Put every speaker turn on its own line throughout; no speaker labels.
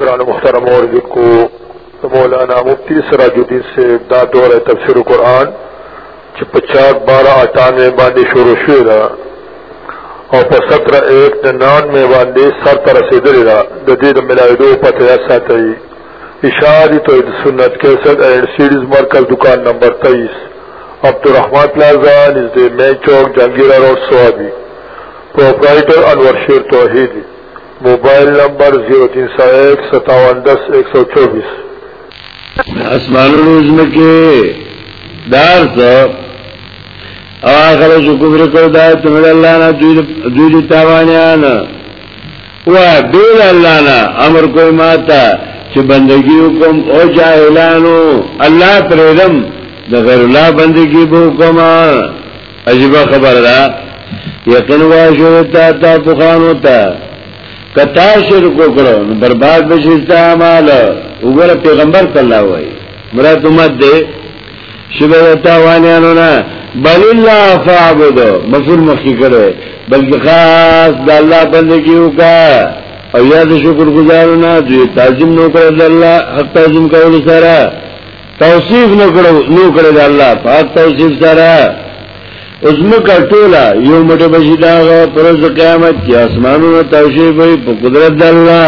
گران محترم اور کو مولانا مفتی سراج الدین سے دا دور تفسیر قرآن چې په چار بارہ اٹھانوے باندې شروع شوې ده او په سترہ ایک ننانوے باندې سر ته رسېدلې ده د دې د ملاویدو پته یاد ساتئ اشاری توحید سنت کیسټ اینڈ سیډیز مرکز دکان نمبر 23 عبدالرحمن پلازا نزدې مین چوک جنگیرا روډ سوابي پرپرایټر انور شیر توحیدی موبایل نمبر 03015710124
اسمانونو زمکه دار ته او هغه چې کوبره کو دا ته الله نه دوی دوی تاوانیان وا دل الله نه امر کوي ماته چې بندگی وکم او جاهلانو الله پرېدم د غیر الله بندگی وکم عجیبه خبره ده یقین واشو تا تا پخانو تا کتا شرک وکړو برباد بشستا مال وګوره پیغمبر کله وای مراد امت دې شبه تا وانیانو نه بل الله فعبدو مفعول مخکی کړو بلکې خاص د الله بندگی وکا او یاد شکر گزارو نه دوی تعظیم نو کړو د الله حق تعظیم کول سره توصیف نو کړو نو کړو د الله پاک توصیف سره ازمکه ټوله یو مټه بشی داغه پر ورځ قیامت کې اسمانونو توشیب وي په قدرت د الله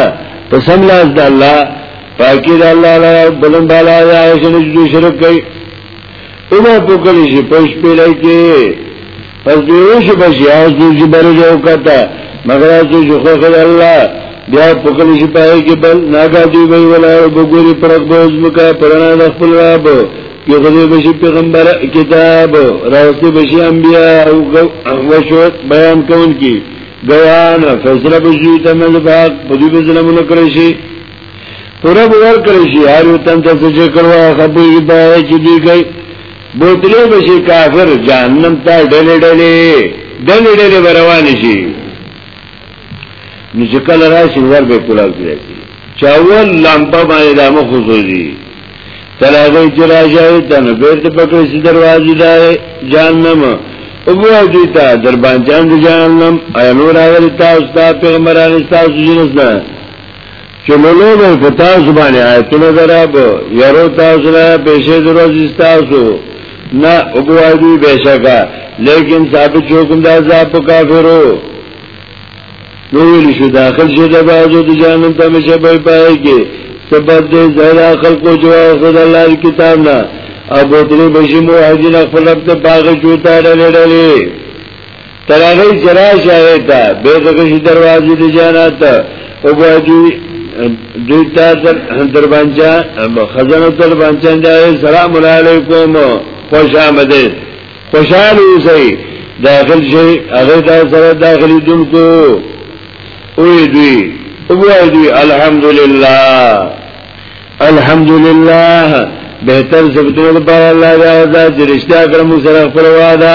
په سم لاس د الله پاکی د الله له بلند بالا یا شنه شرک کوي اوبه پوکلی شي پښ پیلای کې پس دیو شو پس یاز دو جی بر جو کتا مگر از دو جخو خد اللہ بیا پکل شی پاہی کی بل ناگا دی بی ولا رب گوری پرق بوز بکا پرنا دخپل رب کی خدی بشی پیغمبر کتاب راستی بشی انبیاء وشوت بیان کون کی گوان فیصلہ بشی تمز بحق پدی بزلم نکرشی پورا بور کرشی هر یو تن ته چې کړو خبرې پای چې دی گئی بوتلې بشي کافر جهنم ته ډلې ډلې ډلې ډلې روان شي نو چې کله راشي ور به کولاو کړی چې اول لمبه باندې د مخ وځي تر هغه چې راځي ته نو بیرته پکې سي دروازې ده جهنم او بو دې ته در باندې جهنم ایا نور راغلی تاسو ته پیغمبرانو تاسو جنس نه چې لولو به په تاسو باندې آیتونه دراب یارو تاسو نه پیسې دروځي تاسو نه وګوایدي بشکا لیکن ثابت شو کوم دا عذاب کافرو نو ویل شو داخل شو د بازو د جانم ته مشه به پای کې سبب دې زړه خلکو جو خدای الله کتاب نه ابو درې بشي مو حاجی نه خپل ته باغ جوړه لري تر هغه چې راشه ایته به دغه شي دروازې د جنت او بوجي دوی ته در باندې خزانه در باندې دا سلام علیکم خوش آمده خوشاله اوسئ داخل شي هغه دا سره داخلي دونکو وی دوی وی دوی الحمدللہ الحمدللہ بهتر سبتونه پر الله دا چې رښتیا کړم سره خپل وعده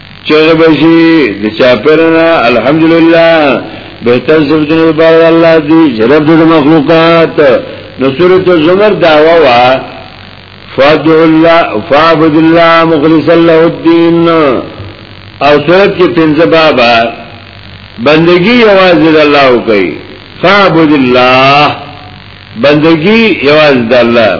چغه بشي د چاپرنا الحمدلله بهتر صفتونه بار الله دی جرب د مخلوقات نو سورۃ الزمر داوا وا فادع الله فعبد الله مخلص له الدين او سورۃ کې پنځه بابا بندگی یوازې الله کوي فعبد الله بندگی یوازې الله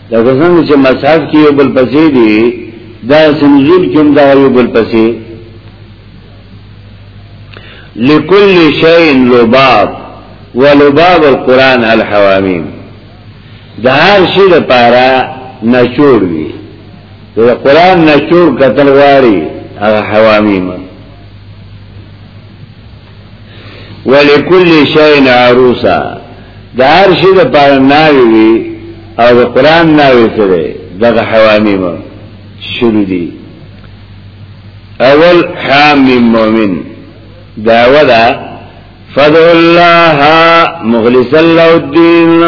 لکه څنګه چې مصحف کې یو بل پسې دی دا سنزول کوم دا یو بل پسې لكل شيء لباب ولباب القرآن الحوامیم دا هر شي لپاره نچور وي دا قرآن نچور کتل غواړي هغه حوامیم ولکل شین عروسا د هر شي د پاره ناوي وي او د قران ناوي سره دغه حوامي مو شروع دي اول حام مؤمن دعوه ده فدع الله مخلص الله الدين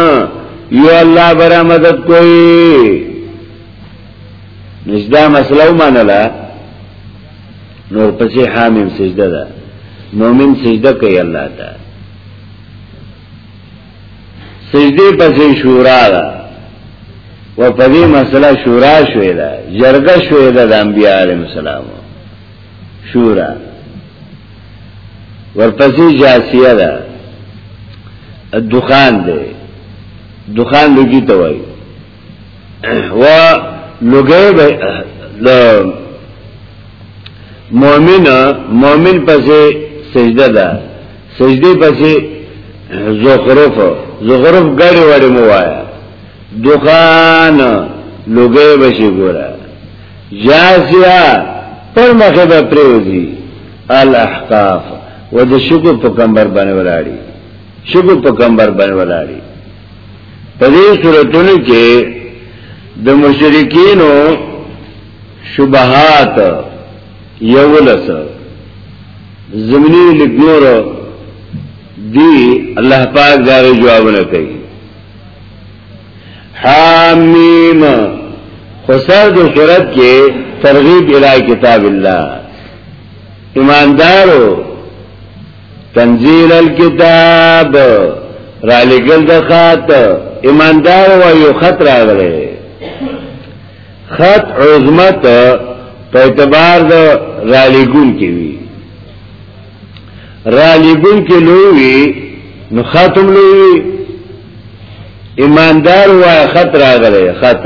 یو الله برا مدد کوي نشدا مسلو منلا نور پسې حامیم سجده ده مؤمن سجده کوي الله ته سجده پسې شورا ده و په دې مسله شورا شوې ده جرګه شوې ده د انبیاء علیهم السلام شورا ورپسې جاسیه ده دخان ده دخان لګی ته وایي و لګي به د مؤمن مؤمن پسې سجده ده سجده پسې زخرف زخرف ګړې وړې مو وایا دکان لګي بشي ګوره جاسیا پر مخه به پریوزی الاحقاف و د شګو په کمبر باندې ولاړی شګو په کمبر باندې ولاړی په دې صورتونو کې د مشرکینو شبهات یولس زمینی لګنور دی الله پاک دا جوابونه کوي حامیم خسر دو صورت کې ترغیب الی کتاب الله ایماندارو تنزیل الكتاب را لګل د خط ایماندار و یو خط راغلی خط عظمت په اعتبار د را لګون کې وی را لګون کې لوی نو خاتم لوی ایماندار و خط راغلی خط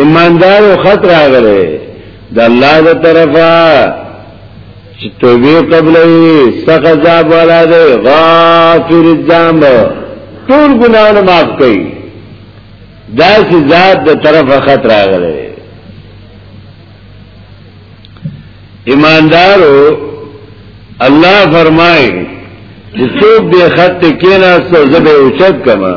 ایماندار او خط راغله د الله د طرفه چې توبه قبلې څخه ځاب والا دی غافر الذنب ټول ګناونه معاف کړي دا چې ذات د طرفه خط راغله ایماندارو الله فرمایي چې څوک به خط کې نه سو زبې اوچت کما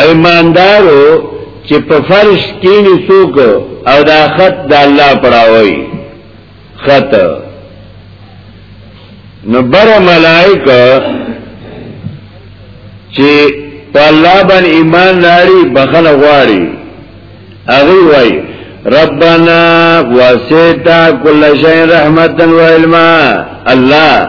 ایماندارو چې په فرش کینی سوک او دا خط دا اللہ پڑاوئی خط نو بر ملائک چې په الله باندې ایمان لري بخنه غواړي هغه وای ربنا واسیتا کل شیء رحمتا و علما الله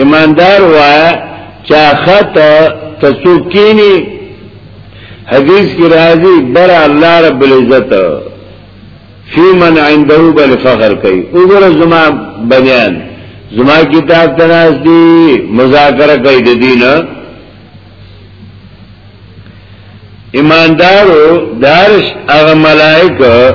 ایماندار وایا چا خط تسوکینی حدیث کی راضی بر الله رب العزت فی من عنده بل فخر کوي وګوره زما بنیان زما کتاب تناس دی مذاکره کوي د دین ایماندارو دارش هغه ملائکه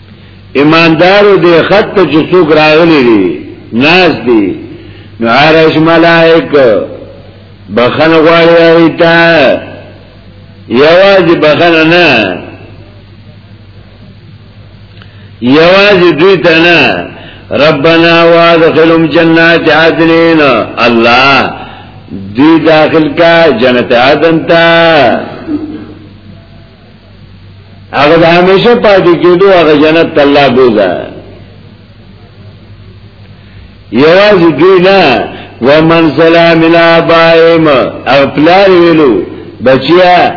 ایماندارو دې خط ته چې څوک راغلي دي ناز دي نو عرش ملائک بخنه غواړي ایتا یوازې بخنه نه یوازې دوی ته نه ربنا وادخلهم جنات عدن الله دی داخل کا جنت عدن تا هغه د همیشه پاتې کېدو هغه جنت ته الله بوزا یوازې دوی نه ومن سلام الا بایم او پلار ویلو بچیا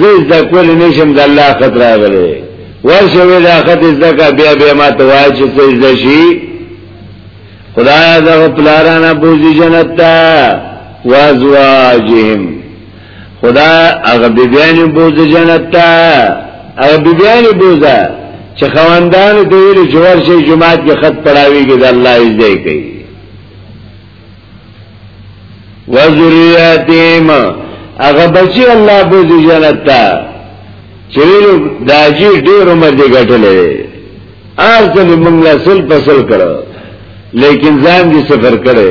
زه ذکر نشم د الله خطر راغلی ورشه وی دا خط زکا بیا بیا ما ته وای چې څه زشي خدای دا پلارانه بوزي جنت ته وازواجهم خدا هغه بیبیانی بوزه جنت تا هغه بیبیانی بوزه چې خواندانو ته ویل چې ورشي جماعت کې خط پڑھاویږي د الله عزت کوي وذریاتهم هغه بچي الله بوزي جنت ته چې ویلو داجی ډیر عمر دې ګټلې ارته موږ له سل فصل کړو لیکن ځان دې سفر کړو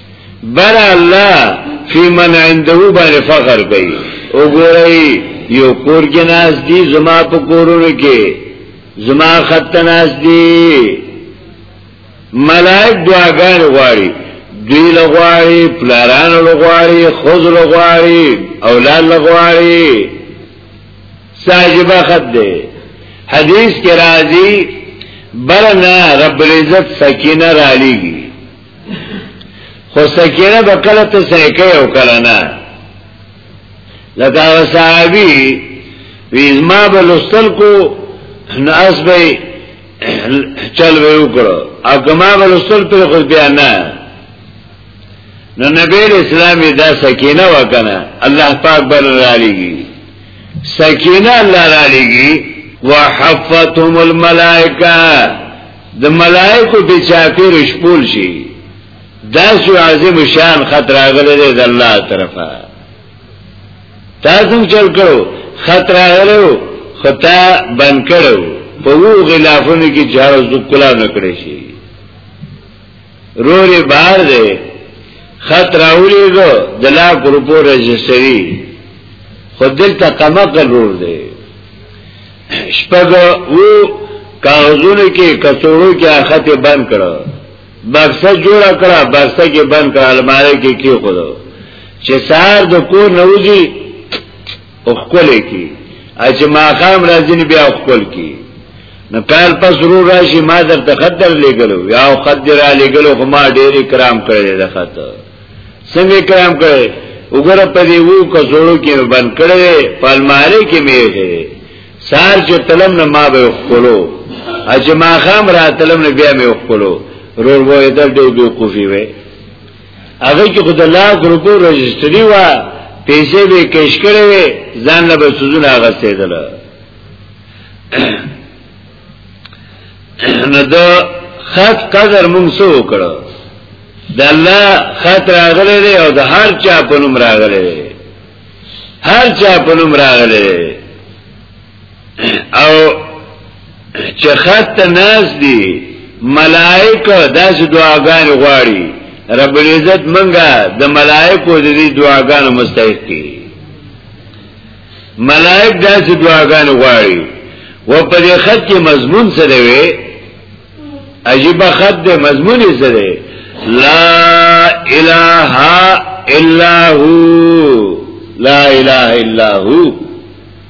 بر الله فی من عنده باندې فخر کوي او ګورئ یو کور کې ناس دي زما په کورونو کې زما خط ناس دي ملائک دعاګان غواړي دوی لغواړي پلاران لغواړي خوز لغواړي اولاد لغواړي ساجبه خط دی حدیث کې راځي برنا رب العزت سکینه را لېږي خو سکینه به کله ته سره کوي او کله نه لکه صحابي ویز ما به لستل کو نو اس به چل به وکړو او کما به لستل پر خود بیا نه نو نبی اسلامي دا سکینه وکنه الله پاک بر را لګي سکینه الله را لګي وحفتهم الملائکه د ملائکو په چاپیر شپول شي دا سو عظیم شان خطر اغلی دی د الله طرفه تاسو چل کړو خطر اغلو خطا بند کړو په وو غلافونو کې جهاز د کلا نکړې شي روری بار دی خط راولی گو دلا گروپو رجسری خود دل تا قمقل رور دی شپگو او کاغذونو کې کڅوړو کې خط بند کړو بکسه جوړه کړه بکسه کې بند کړه الماره کې کې خودو چې سار د کور نوځي او خپل کی اجه ما خام راځین بیا خپل کی نو کال پس رو راشي ما در ته خطر لګلو یا خطر لګلو خو ما ډېر کرام کړی د خطر څنګه کرام کړی وګوره په دې وو کزړو کې بند کړی پالماره کې میږي سار چې تلم نه ما به خپلو اجه ما خام را تلم نه بیا مې خپلو رور وای در دې بي کوفي وې هغه کې خو د لاک روپو رجستری و پیسې به کش کړې وي ځان له بسوزونه غسېدل نو دا خط قدر مونږ سو وکړو د الله خط راغلی دی او د هر چا په نوم راغلی دی هر چا په نوم راغلی دی او چې خط ناز دي ملائکه داس دعاګان غواړي رب العزت منګه د ملائکو د دې دعاګانو مستحق دي ملائک داس دعاګان غواړي و په دې خط کې مضمون څه دی وي عجیب خط دی مضمون یې څه دی لا اله الا هو لا اله الا هو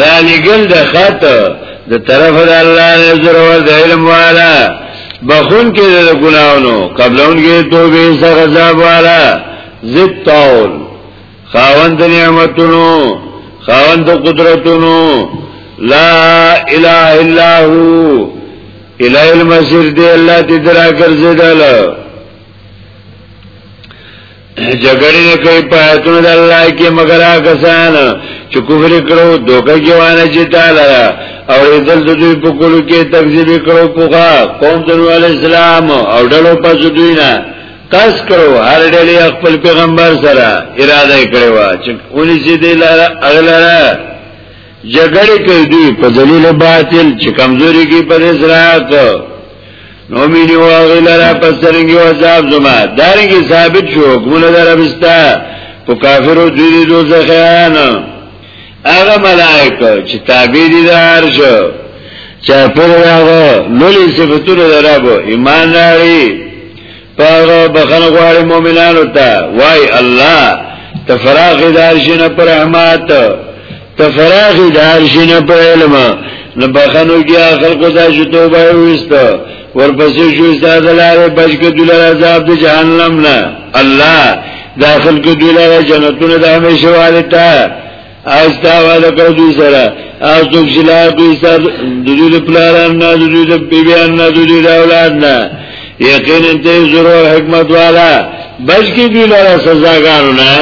را لګل د خط د طرف د الله نه ضرور د علم والا بخون کې د ګناونو قبلون کې توبه سره عذاب والا زد طول خاوند نعمتونو خاوند قدرتونو لا اله الا هو اله المسیر دی الله دې درا ګرځیدل جګړې نه کوي په آیتونو د الله کې مگر کسان چې کفر کړو دوکه کې وانه چې تعالی او ایدل د دوی په کولو کې تکذیب کړو پوغا قوم د نوح علی السلام او ډلو پس دوی نه تاس کړو هر ډلې خپل پیغمبر سره اراده کړو چې اونې چې دی لاره اغلره جګړه کوي دوی په دلیل باطل چې کمزوري کې په اسرات نو مینه واغلره په سرنګي عذاب زما دارنګي ثابت شو ګونه دربستا په کافرو دوی دوزخیان هغه ملائکه چې تابع دي دار شو چا پر راغو لولی صفتونه درابو ایمان راړي پاغه بخنه غواړي مؤمنانو ته وای الله تفراغ دارشن پر رحمت تفراغ دارشن پر علم نو بخنو کیا خلق ته چې توبه وست ورپسې شو استاد لاره بچک دل عذاب د جهنم نه الله داخل کو دل جنتونه د همیشه والتا از دا وعده کړو دوی سره از دوی سره دوی سره د دوی د پلاران نه د دوی د بیبیان نه د دوی د اولاد نه یقینا ته ضرور حکمت والا بلکې دوی لاره سزاګانو نه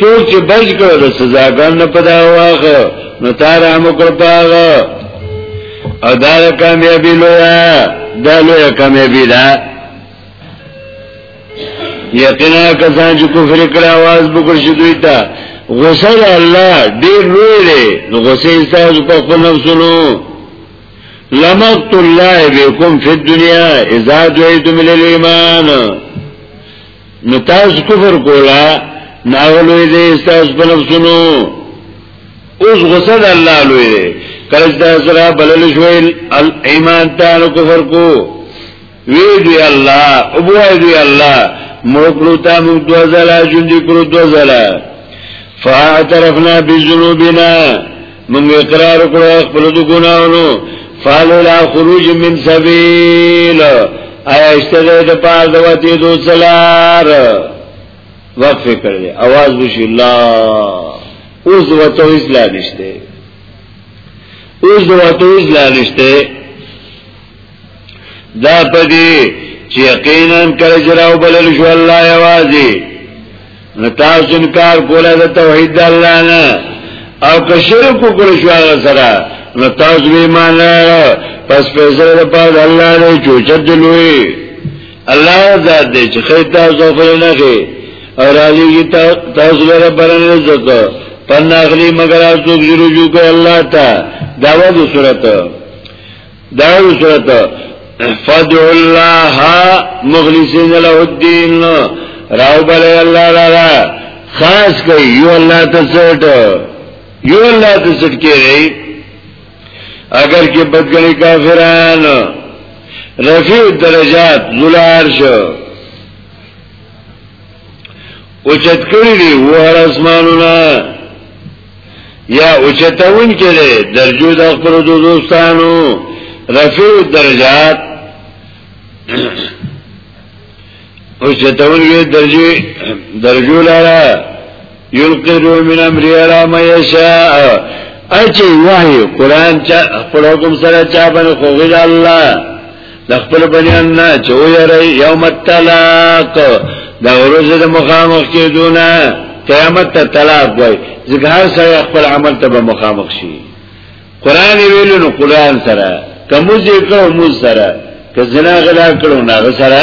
څوک چې بچ کړو د سزاګان نه پدا واغه نو تار هم کړ پاغه او دا کامیابی لویا دا لویا کامیابی ده یقینا کسان چې کفر کړه आवाज وکړ شي دوی ته غصه الله ډیر لوی دی نو غصه یې تاسو په خپل نفسونو لمقت الله بكم في الدنيا اذا دعيتم الى الايمان نو تاسو کفر کولا ناولوی دی تاسو په نفسونو اوس غصه د الله لوی دی کله چې تاسو را بلل شوي ایمان ته نو کفر کو وی دی الله او بو دی الله مړکلو تا موږ دو زلا ژوند کړو دو زلا فاعترفنا بذنوبنا موږ اقرار کړو خپل د ګناونو فالو لا خروج من سبیل آیا اشتده د پاره د وتی دو زلار وقف کړل आवाज وشي الله اوس د وته اسلام نشته اوس د وته اسلام نشته دا پدی چې یقینا کله جراو بلل شو الله یوازې نو تاسو انکار کوله د توحید الله نه او که شرک وکړ شو هغه سره نو تاسو به ایمان پس په سره په الله نه چوچد لوی الله ذات دې چې خیتا زوفل نه کې او راځي تاسو لپاره برن عزت پناخلی مگر تاسو رجوع کوي الله ته داوا د صورت دا صورت فدع الله مخلصین له الدین راو بل الله لرا خاص کوي یو الله ته څټ یو الله ته څټ کوي اگر کې بدګنی کافران رفیع درجات ذلار شو او چت کړی دی وهر اسمانونه یا اوچتون کې ده درجو د خپل دوستانو رفیع درجات اوچتون کې درجه درجو لاره یلقرو من امر را ما یشاء اچي وحي قران چا خپل حکم سره چا باندې خوغل الله د خپل بنیان نه چې ویری یوم الطلاق دا ورځ د مخامخ کېدونه قیامت ته طلاق وای ځکه هر سړی خپل عمل ته به مخامخ شي قران ویلو نو قران سره کوم ذکر مو سره که زنا غلا کړو نه سره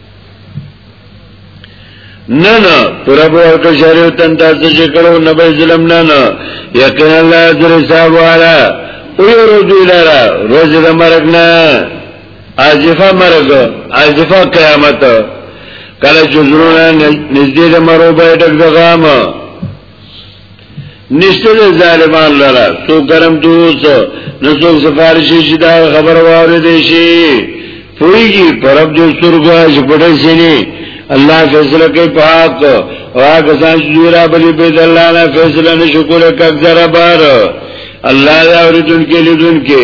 نه نه پورا پورا که شریو تن تاسو چې کړو نه به ظلم نه نه یقینا الله در حساب والا او یو روزی لرا روزی دا مرگ نه آزفا مرگ آزفا قیامت کله چې زرونه نږدې د مرو به ډک دغامه نشته د ظالمان لره سو کرم دوست نو څوک سفارش شي دا خبر واره دي شي پويږي پرب د سترګو چې پټه شي الله فیصله کوي پاک او هغه ځان چې را بلی به الله نه فیصله نشو کوله کګ زره بار الله دا اوریدونکو لیدونکو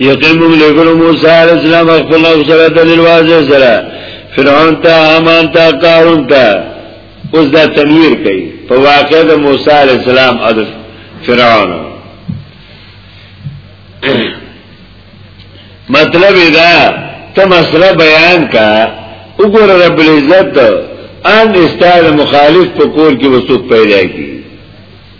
یقین مونږ لګلو موسی علیہ السلام خپل نو سره دلیل واضح سره فرعون ته امان ته قارون ته اوس دا تنویر کوي په واقع د موسی علیہ السلام او فرعون مطلب دا ته مسله بیان کا وګوره رب العزت ان استاد مخالف په کور کې وسوک پیدا کی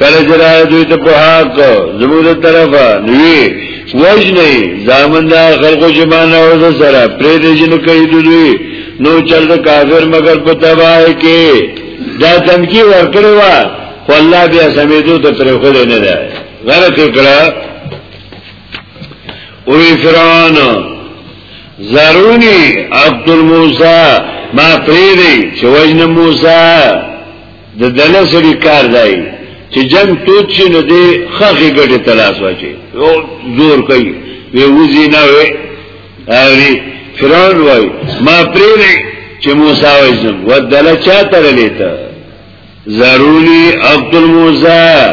کله چې راځي دوی ته په حق زموږ طرفه نوی وجنی زامن دا خلقو چې مان اورځ سره پرې دې جن کوي دوی نو چل کافر مگر په تباہ کې دا تمکی ورکړی و خو الله بیا سمیدو ته پرې خو نه ده غلط کړه او فرعون زرونی عبد الموسی ما پریدی چې وجن موسی د دله سری کار دی چې جنگ توت شي نو دی خخې ګټه تلاش واچي او زور کوي وی وزي نه وي اوري فرعون وای ما پرې نه چې موسی وزم ودله چا تر لیته ضروري عبد الموسی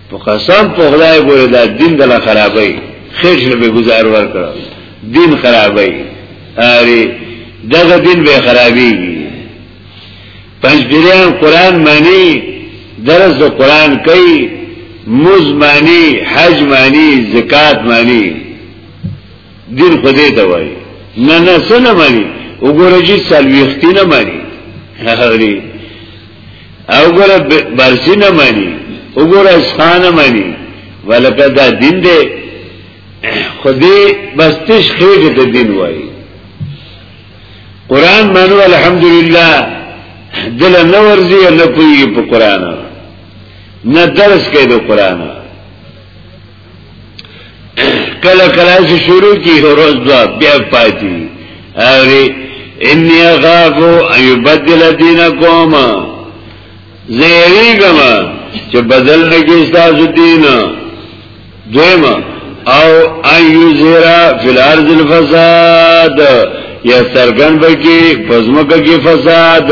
په قسم په خدای ګوره دا دین دلا خرابای خیر شنه به گزار ورکړه دین خرابای اره دغه دین به خرابي پنځګریان قران معنی درس د قران کوي موز معنی حج معنی زکات معنی دین خو دې ته وایي نه نه سنه مانی وګوره چې سلويختی نه مانی هغلی او ګوره برسی نه مانی وګوره اسخان مانی ولکه دا دین دې خدای بس تش خېګه ته دین وایي قران منو الحمدلله دل نه ورزي نه کوي په قران نه درس کوي د قران کله کله چې شروع کی روز دوا بیا پاتې اره انی غافو ایبدل دینکم زیریګم چې بدل نګی تاسو دین دویم او ایو زیرا فی الارض الفساد یا سرګن بکی پزمکه کی فساد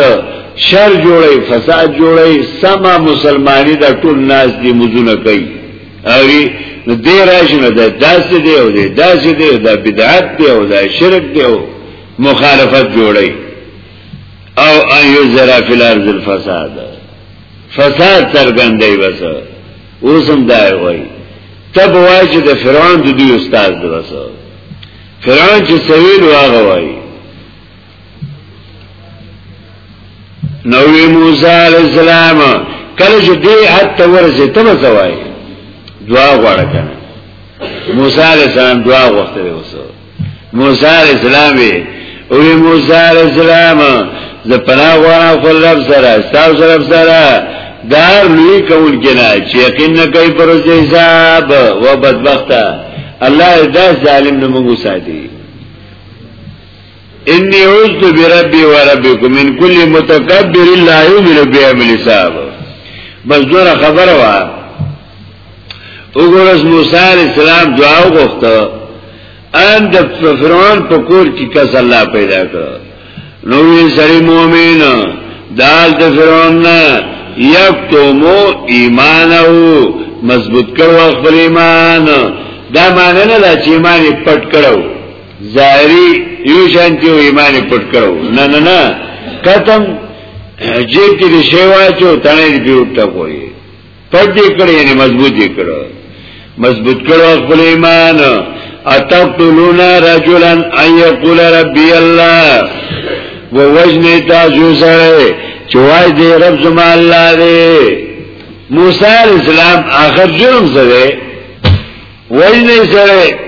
شر جوړي فساد جوړي سما مسلمانۍ دا ټول ناس دي مزونه کوي اوی نو دی راشی نو دا داسې دی او دی داسې دی او دا بدعت دی او دا شرک دی او مخالفت جوړی او ان یزرا فی الارض الفساد فساد څرګندای بس اوسم دا وای تب وای چې د فرعون د دوی استاد دی بس فرعون چې سویل واغه وای نوې موسی علی السلام کله چې دې حد ته ورسې ته وځوای دعا غواړه کنه موسی علی السلام دعا غوښته وسو موسی علی السلام او موسی علی السلام ز پناه غواړم خپل رب سره تاسو رب سره دار لوی کول کنا چې یقین نه کوي پر حساب و بدبخته الله دا ظالم نه موږ ساتي انی عزت بربی و ربکم من کل متکبر لا یؤمن بعمل صاحب بس دور خبر وا وګورس موسی علی السلام دعا وغوښته ان د فرعون په کور کې کس الله پیدا کړ نو یې سری مؤمن دال د فرعون نه یکتمو ایمانو مضبوط کړو خپل ایمان دا معنی نه چې ایمان پټ کړو ظاهری یو شانتی او ایمان پټ کړو نه نه نه کتم جیب کې د شیوا چو تنه دی پیوټه کوی پټ دې کړې یعنی مضبوط دې کړو مضبوط کړو خپل ایمان اتقتلون رجلا ان یقول ربی الله و وجنه تاسو سره چوای دې رب زما الله دې موسی السلام اخر جرم سره وجنه سره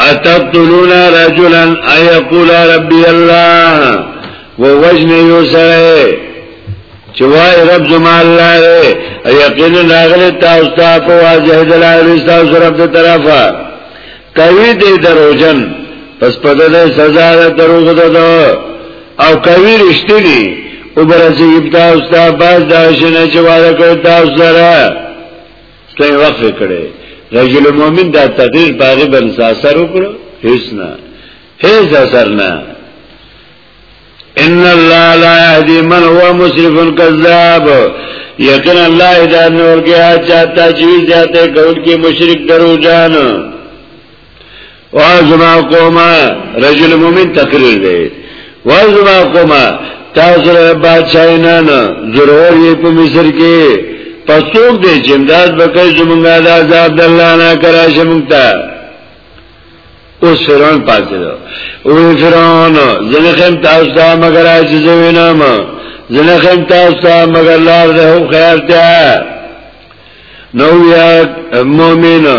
اتقتلون رجلا ايقول ربي الله ووجن يوسره چوای رب زما الله ره یقین راغله تاسو ته په واجه دلایل تاسو رب ته طرفه کوي دې دروژن پس پدې سزا ده دروغ ده او کوي رښتینی او برځي تاسو ته باز دا شنه چې وعده کوي تاسو سره څنګه وقف کړي رجل مؤمن دا تقریر باغی بن اثر وکړو هیڅ نه هیڅ اثر نه ان الله لا يهدي من هو مسرف كذاب یقین الله هدایت نور کې چاته چې زیاته کول کې مشرک درو جان وازما قوما رجل مومن تقریر دی وازما قوما تاسو له بادشاہ نه نه ضرور یې په مصر کې پسوک دې چې امداد وکړي زمونږه د عذاب د الله نه کرا شمتا اوس فرعون پاتې ده او فرعون زنه خیم تاسو ته مگر عاجز وینم زنه خیم تاسو ته مگر لار ده خیر ته نو یا مؤمنه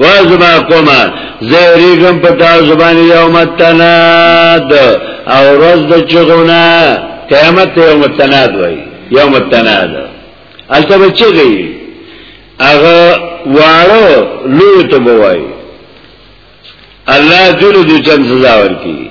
وازما قوما زهریگم پتا زبان یوم التناد او روز د چغونا قیامت یوم التناد وای یوم التناد الته بچی هغه واړو لوی ته بوای الله جل دې چن سزا ورکی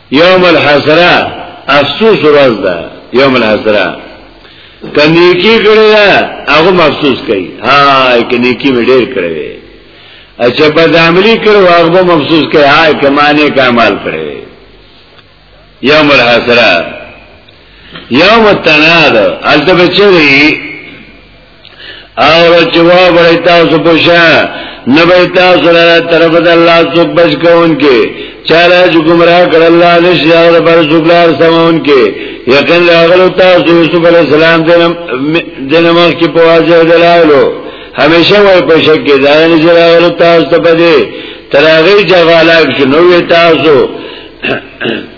یوم الحسره افسوس ورځ ده یوم الحسره کني کی کړی دا هغه افسوس کوي هاي کني کی مې ډېر کړی وي اچھا بد عملی کړو هغه افسوس کوي هاي کمانه کمال کړی یوم الحسره یوم التناد الته بچی او چې وا بړی تاسو په شان نه به تاسو را طرف د الله څوک بچ کوونکې چاله چې ګمرا کړ الله نشي هغه پر څوکلار سمون کې یقین راغلو تاسو یوسف علی السلام دنه مخ کې په واځه دلایلو همیشه وای په شک کې دا نه چې راغلو تاسو ته بده ترغه جغالاک شنو تاسو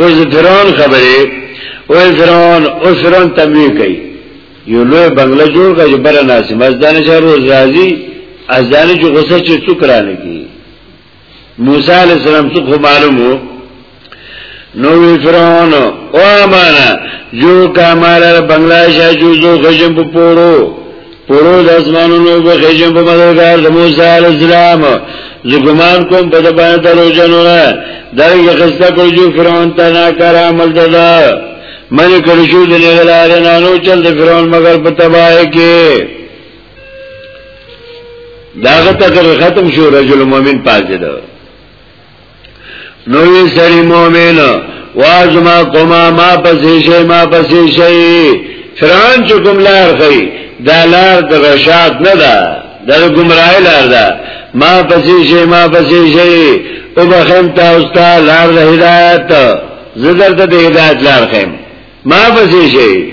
اوس فرعون خبره اوس فرعون اوس فرعون تمویل کوي یو لوی بنگله جوړ کړي بر ناس مزدان شهر روز راځي ازدان چې غوسه چې څوک را لګي موسی علی السلام څوک معلومو نو وی فرعون او امانا جو کا مال بنگلا شاه جو جو خشم په پورو پورو د اسمانونو په خېژم په مددګار د موسی علی السلام زه ګمان کوم په دې باندې درو جنو نه دا یو خسته کوي چې فرعون ته نه کار عمل ددا مې کړی شو د نه غلاره نه نو چل د فرعون مگر په تباہ کې داغه تکر ختم شو رجل مؤمن پاتې ده نوی سری مومن وازما قوما ما پسی شئی ما پسی شئی فرعون چو کم لار خی دا لار دا رشاد ندا دا گمرائی لار دا ما پسی شئی ما پسی شئی او بخیم تا استا لار دا هدایت زدر تا دا هدایت لار خیم ما پسی شئی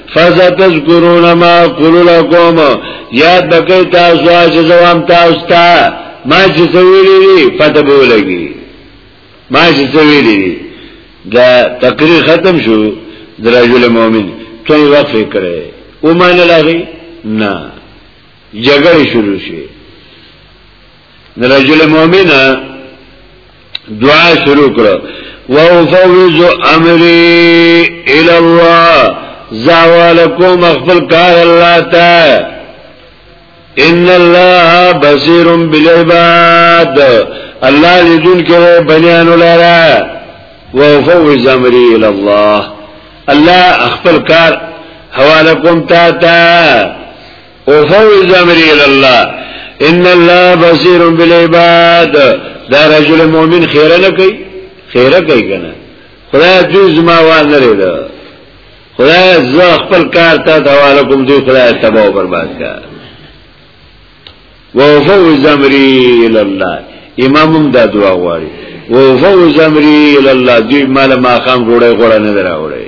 فزا تذکرون ما قول لکوم یاد بکی تاسو آج زوام تاسو تا ما چه سویلی دی پتا بو لگی ما چه سویلی دی دا تقریر ختم شو در رجل مومن توی وقف کرے او مانا لگی نا جگڑ شروع شوی رجل مؤمن دعا شروع کړو وفوز امری الى الله زوالکم اخبر کار الله تا ان الله بصیر بالعباد الله لذون کې بنیان لرا وفوز امری الى الله الله اخبر کار حوالکم تا تا وفوز امر الى الله ان الله بصير بالعباد دا رجل مؤمن خیره نه کوي خیره کوي کنه خدای جز ما و نه لري دا خدای زه خپل کار ته حواله کوم دی خدای تباہ او برباد کا وفوز امر الى الله امامم دا دعا غواړي وفوز امر الى الله دوی مال ما خام ګوړې ګوړې نه دراوړي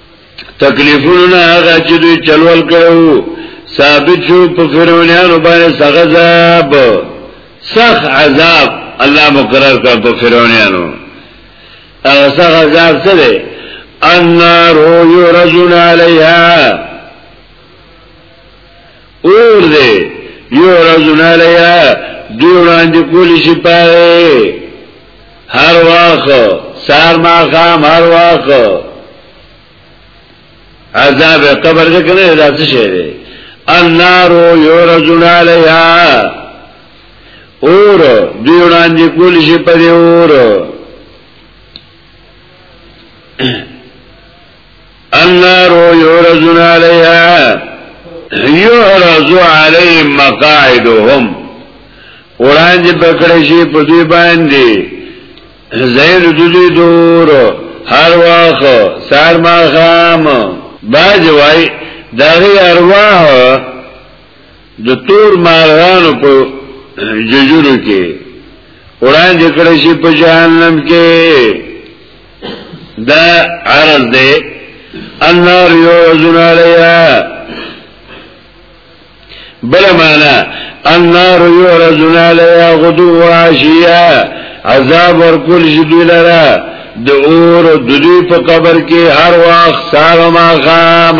تکلیفونو نه هغه چې دوی چلول کړو ثابت شو په فرعونانو باندې سغذاب سخ عذاب الله مقرر کړ په فرعونانو هغه سخ عذاب څه دی النار یرجون علیها اور دی یرجون علیها دی وړاندې کولی شي پاره هر واخ سار ما خام هر واخ عذاب قبر دې کنه دا څه شی دی النار یورجون علیها اور دی وړاندې کول شي په دې اور النار یورزون علیها یورزو علی مقاعدهم ورانج بکرشی پدوی باندی زید دوی دور هر واخ سار ما خام باج وای داغی ارواح د تور مارغانو په ججورو کې ورانج کړی شي په جهنم کې دا عرض دے النار یوزن علیا بلا مانا النار یوزن علیا غدو و عشیا عذاب ورکل شدوی لرا د اور د دوی په قبر کې هر وخت سار ما خام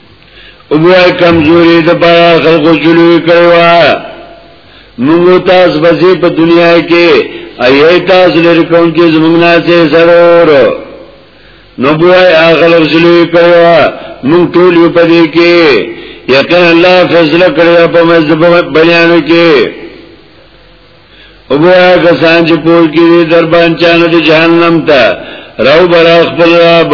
او وای کمزوري د بار خلکو چلوي کړوا موږ تاسو بځې په دنیا کې ایه تاسو لري کوم چې زمونږ نه سي ضرور نو بوای اغل چلوي کړوا موږ ټول یو پدې کې یقین الله فضل کړو په مذهب بیانو کې او بیا کسان چې پوه کې دربان چانه د جهنم ته راو برا خپل رب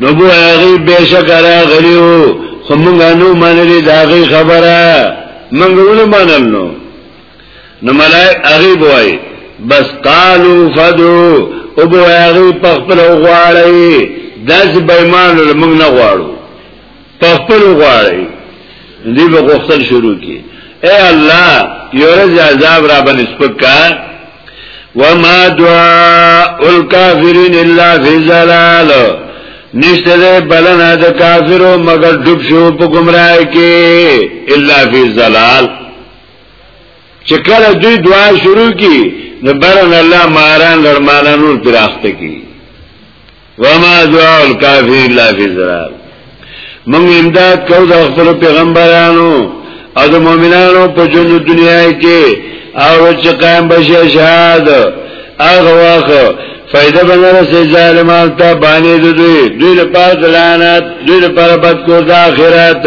نو بو هغه بشک را غلیو خو مونږ نو منلې دا غي خبره مونږ ونه منل نو نو ملائک هغه بوای بس قالو فدو او بو هغه په خپل غواړی داس بېمانو مونږ نه غواړو په خپل غواړي دی به غوښتل شروع کی اے الله یورز عذاب را باندې سپکا وما دعاء الكافرين الا في ضلال نشته ده بلنه د کافرو مگر ډوب شو په گمراهی کې الا فی زلال چې کله دوی دعا شروع کی نو برن الله ماران لړمانانو تراخته کی وما دعاء الكافر الا في ضلال موږ امداد کو د خپل پیغمبرانو او د مؤمنانو په ژوند دنیا کې او چې قائم بشي شهاد هغه واخ فائدہ بنر سے ظالمان تا باندې دوی دوی لپاره دلانات دوی لپاره بد کو د آخرت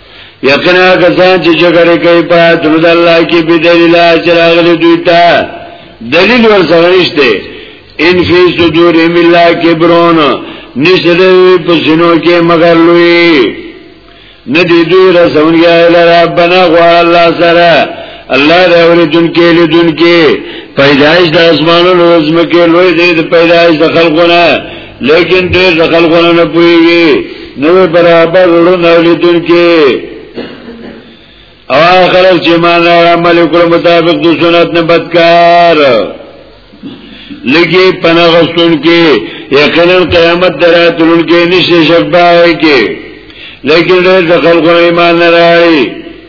یقینا کسان چې جګړه کوي په درود الله کې به دلیل اچراغلی دوی ته دلیل ور سره نشته ان فی صدور ملا کبرون نشره په سینو کې مگر لوی ندی دوی رسونګیا لرا بنا غوا الله سره الله دې اوریدون کې لیدون کې پیدایش د اسمانونو زمکه لوی دې پیدایش د خلقونه لیکن دې ځکل غونه نه پويږي نو برابر ورونه لیدل کې او اخر چې مان عمل کول مطابق د سنت نه بدکار لګي پناه غستون کې یقینا قیامت دراتون کې نشي شک پای کې لیکن دې ځکل غونه ایمان نه راي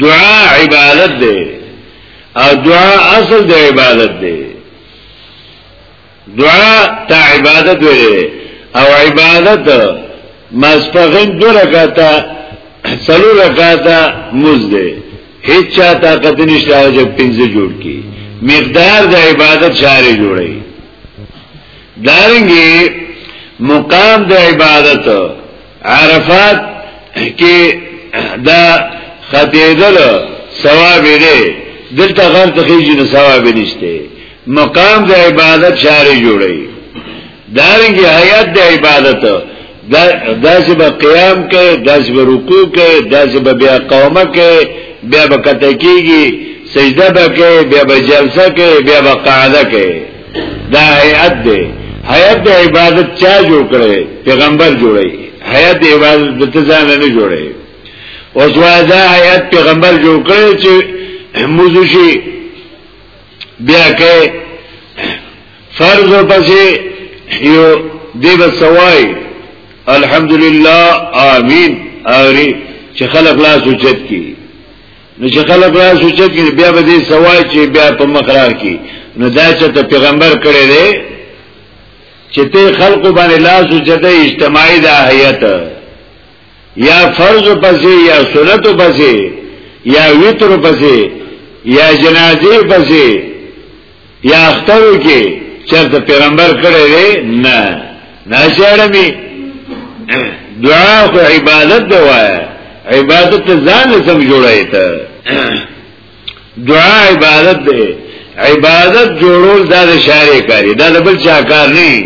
دعا عبادت دی او دعا اصل د عبادت دی دعا تا عبادت ویلې او عبادت ماسپغین دو رکاتا سلو رکاتا موز دی هیچ چا طاقت نشته او جب پنځه جوړ کی مقدار د عبادت شارې جوړي دارنګي مقام د عبادت عرفات کې دا خطیدل ثواب دی دلته غر ته خېږي نو ثواب نشته مقام د عبادت شارې جوړي دارنګه حیات د عبادت داسې به قیام کې داسې به رکوع کې داسې به بیا قومه کې بیا به کته کېږي سجده به کې بیا به جلسه کې بیا به قاعده کې دا حیات دی حیات د عبادت چا جوړ کړي پیغمبر جوړي حیات د عبادت د تزان نه جوړي اوس واځه حیات پیغمبر جوړ کړي چې موضوع شي بیا کې فرض پسې یو دی بسوای الحمدلله امين اوري چې خلک لا سوچت کی نو چې خلک را شو چې کې بیا به دې سوای چې بیا په مقرار کې نو دا چې ته پیغمبر کړي دې چې ته خلق باندې لاس او چې ته اجتماعي د احیت یا فرض پسې یا سنت پسې یا وتر پسې یا جنازه پسې یا اخترو کې چرته پیغمبر کړی دی نه ناشاره می دعا خو عبادت دی وای عبادت ځان سم جوړای ته دعا عبادت دی عبادت جوړول دا د شارې کاری دا د بل چا کار نه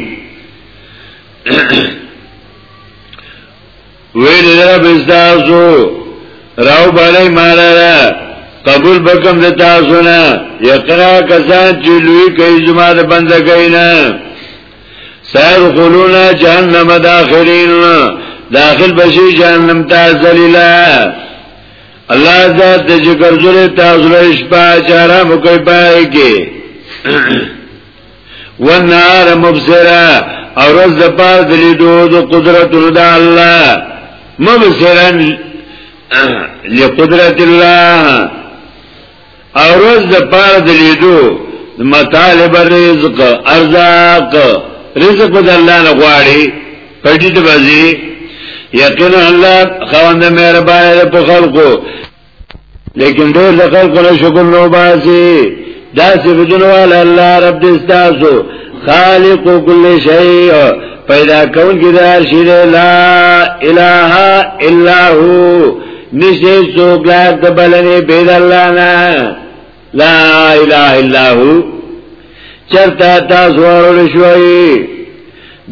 ویل رب استاسو راو بالی مالا را قبول بکم ده تاسو نا یقنا کسان چی لوی کئی زما ده بندگئی نا سیر خلونا جهنم داخلین داخل بشی جهنم تا زلیلا الله ذات د ذکر زره تاسو له شپه چارا مکوې پای کې والنهار مبصرا او رز د پار د لیدو د قدرت د الله مبصرا لقدرت الله او رز د پار د لیدو مطالب رزق ارزاق رزق د الله نه غواړي پټی ته بځي یقینا الله خوند مهربان په خلقو لیکن ډیر لکل کنه شکر نو باسی دا صفتون والا اللہ رب دستاسو خالق کل شیع پیدا کون کی دار شیر لا الہ الا ہو نشتے سوک لائق دبلنی بید اللہ نا لا الہ الا ہو چرتا تاسو اورل شوئی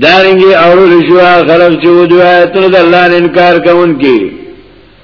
دارنگی اورل شوئی خلق چودو آیتن دلان انکار کون کی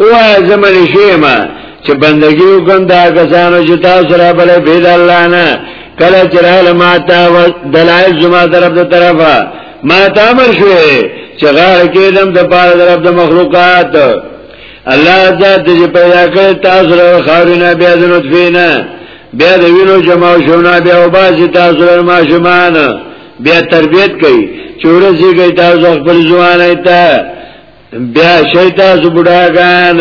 او زمن شیما چې بندگی وکم دا کسانو چې تاسو را بلې بيد الله نه کله چې را ما تا و دلایل زما طرف د طرفه ما تا امر شوې چې غار کېدم د پاره طرف د مخلوقات الله ذات چې پیدا کړ تاسو را خارونه بیا د نطفینا بیا د وینو جمع شونه بیا او باز تاسو را ما شمان بیا تربیت کوي چورسي کوي تاسو خپل ځوانه ته بیا شیطا زبډاګان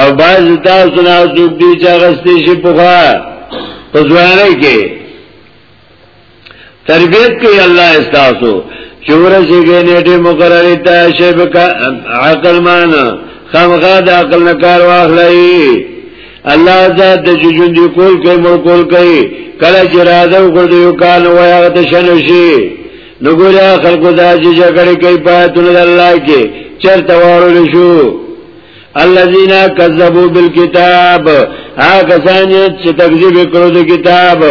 او باز تاسو نه څوک دی چې غستې شي په خوا په ځواني کې تربیت کوي الله استاسو چوره چې ګنېټه مقرره تا شی به عقل مان خامخا د عقل نه کار واخلای الله ذات د جون دی کول کوي مړ کول کوي کله چې راځو کو دی یو کال وایغه ته شنو شي نو ګوریا خلکو دا چې جګړه کوي پاتونه د الله کې چرته وړل شو الذين كذبوا بالكتاب هغه څنګه چې تکذیب کړو د کتاب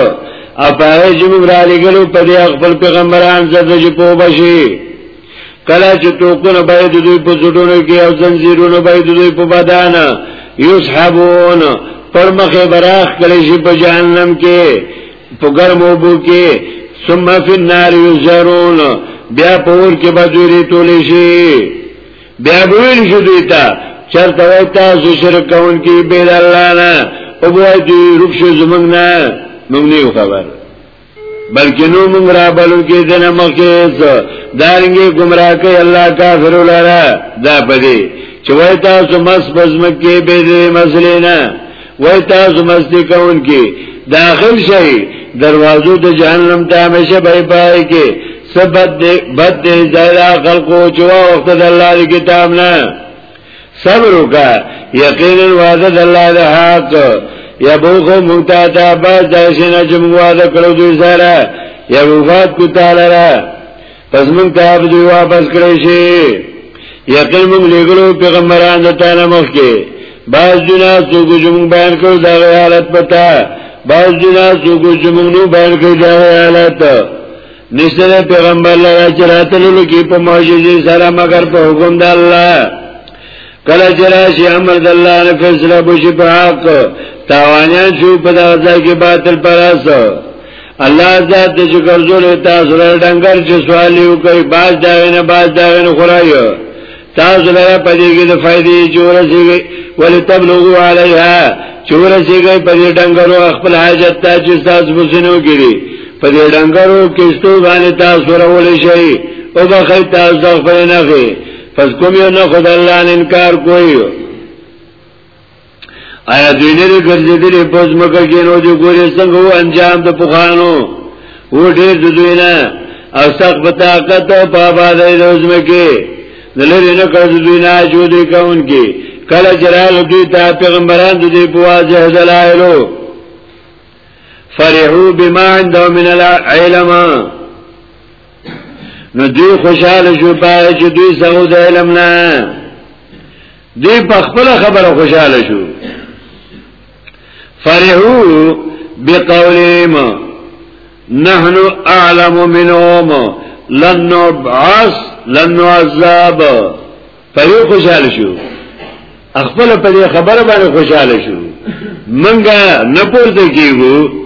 او هغه چې موږ را لګلو په دې خپل پیغمبران زده چې په بشي کله چې توکونه باید دوی په زړونو کې او زنجیرونو باید دوی په بدن یوسحبون پر مخه براخ کړي شي په جهنم کې په ګرمو بو کې ثم فی النار یزرون بیا په ور کې به دوی ټول شي بیا ویل شو دوی ته چرته وای تاسو شرک کون کې به الله نه او وای دوی رخص زمنګ نه موږ نه خبر بلکې نو موږ را بلو کې دنه مخکې دارنګي گمراه کوي الله کافر لره دا پدې چې وای تاسو مس بزمکه به دې مسلې نه وای تاسو مستی کون کې داخل شئ دروازو د جهنم ته همیشه به پای کې سبد دې بد دې زړه خلقو چې وخت د الله دی کتاب نه صبر وکا یقینا وعده د الله ده حق یا بوخو مونتا تا باز داشنا چې موږ وعده کړو دوی سره یا وفات کو تعالی پس من تاب دوی واپس کړی شي یقین مونږ لګلو پیغمبران د تعالی مخ کې باز جنا څوک چې مونږ بیان کړو دا حالت پتا باز جنا څوک چې مونږ نو بیان کړو دا حالت نشته پیغمبر لرا چې راتللو کې په معجزې سره مگر په حکم د الله کله چې راشي امر د الله نه فیصله بشي په حق تاوانیان شو په دغه ځای کې باطل پراس الله ذات دې چې ګرځول تاسو له ډنګر چې سوال یو کوي باز دا نه باز دا نه خورایو تاسو له پدې کې د فائدې جوړ شي ولې تبلغو علیها جوړ شي په دې ډنګرو خپل حاجت ته چې تاسو بوسینو کړي په دې ډنګرو کې ستو باندې تاسو راول شي او بخی تاسو خپل نه پس کوم یو نه خدای الله نه انکار کوي آیا دوی نه ګرځېدلې پس مکه کې نو جو ګورې څنګه و انجام د پخانو و ډېر د دوی نه او سخت په طاقت او په آبادۍ د عظمه کې د لرې نه کړ د دوی نه جو دی کون کې کله چې راغلو دوی ته پیغمبران د دوی په واضح دلایلو فرحو بما عندهم من العلم نو دوی خوشاله شو پای چې دوی سعود علم نه دوی په خپل خبره خوشاله شو فرحو بقولهم نحن اعلم منهم لن نبعث لن نعذاب فرحو خوشاله شو خپل په خبره باندې خوشاله شو منګه نه پورته کیږو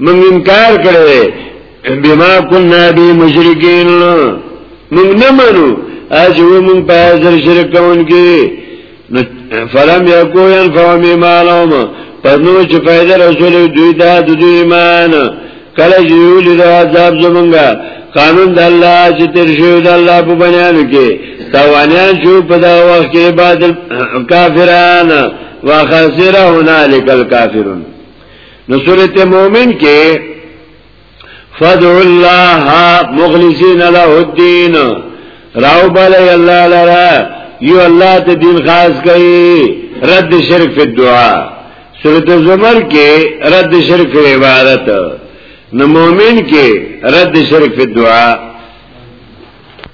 من انکار کړی بما كنا به مشرکین من نمنو اجو من پازر شرک کونکي فلم یکو ينفعهم ایمانهم پس نو چې فائدہ رسول دوی ته د دوی ایمان کله چې یو لید عذاب زمونږه قانون د الله چې تر شو د الله په بنیاد کې توانیان شو په دا وخت کې بعد کافرانه وخسر هنالک الکافرون نو سورت مومن کې فدعو الله مخلصین له الدین راو بلی اللہ لرا یو اللہ تی دین خاص کئی رد شرک فی الدعا سورت زمر کې رد شرک فی عبادت نو مومن کې رد شرک فی
الدعا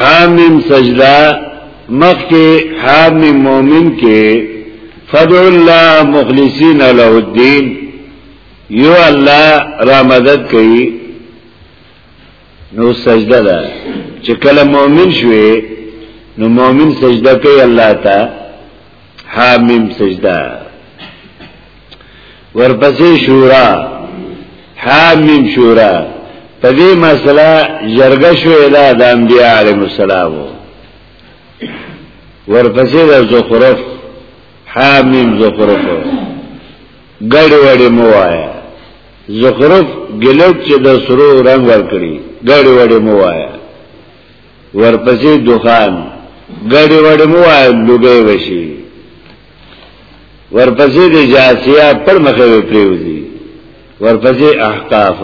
حامیم سجده مخکې حامیم مومن کې فدع الله مخلصین له الدین یو الله را مدد کوي نو سجده ده چې کله مؤمن شوي نو مؤمن سجده کوي الله ته حامیم سجده ورپسې شورا حامیم شورا په دې مسله جرګه شوې ده د انبیاء علیهم السلام ورپسې د زخرف حامیم زخرف ګړې وړې مو وایا زخرف ګلوب چې د سرو رنگ ورکړي ګړې وړې مو وایا ورپسې دخان ګړې وړې مو وایا لوګي وشي ورپسې د جاسیه پر مخه پریوزي ورپسې احقاف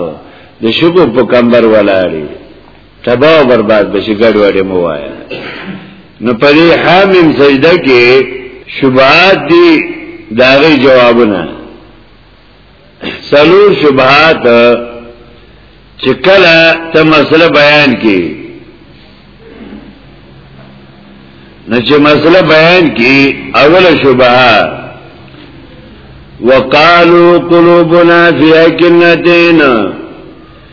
د شګو په کمبر ولاړی تبا او برباد بشي ګډوډه مو وایا نو په دې حامیم سجده کې شبهات دي داغي جوابونه سلور شبهات چې کله ته مسله بیان کی نو چې مسله بیان کی اوله شبهه وقالو قلوبنا فی اکنتین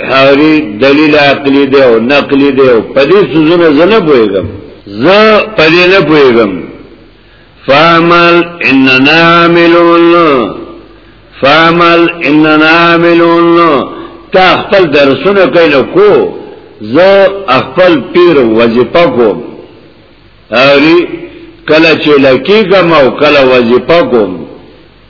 هغه دلیل عقلی دی او نقلی دی او په دې سوزونه زنه پويګم زه په دې نه پويګم فعمل اننا عاملون فعمل اننا عاملون تا خپل درسونه کینو کو زه خپل پیر وظیفه کوم هغه کله چې لکی کوم او کله وظیفه کوم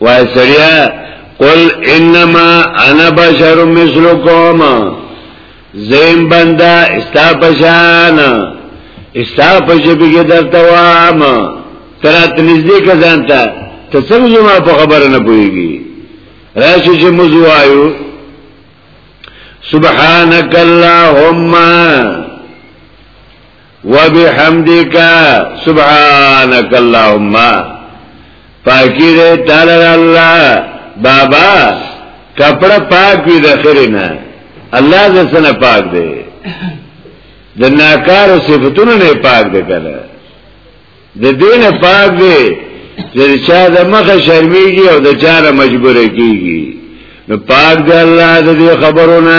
وای سړیا قل انما انا بشر مثلکم زیم بندا استا پشان استا پشبی کې درته وام ترات نږدې کزان ته ته څنګه زما په خبره نه پويږي راشي چې موضوع آیو سبحانك اللهم وبحمدک سبحانك اللهم پاکی دے تعالی الله بابا کپڑا پاک وی د خرینا الله د سنه پاک دی د ناکار صفاتونو نه پاک دی کله د دینه پاک دی چې چا د مخه شرمېږي او د چا نه مجبور کیږي نو پاک دی الله د دې خبرونه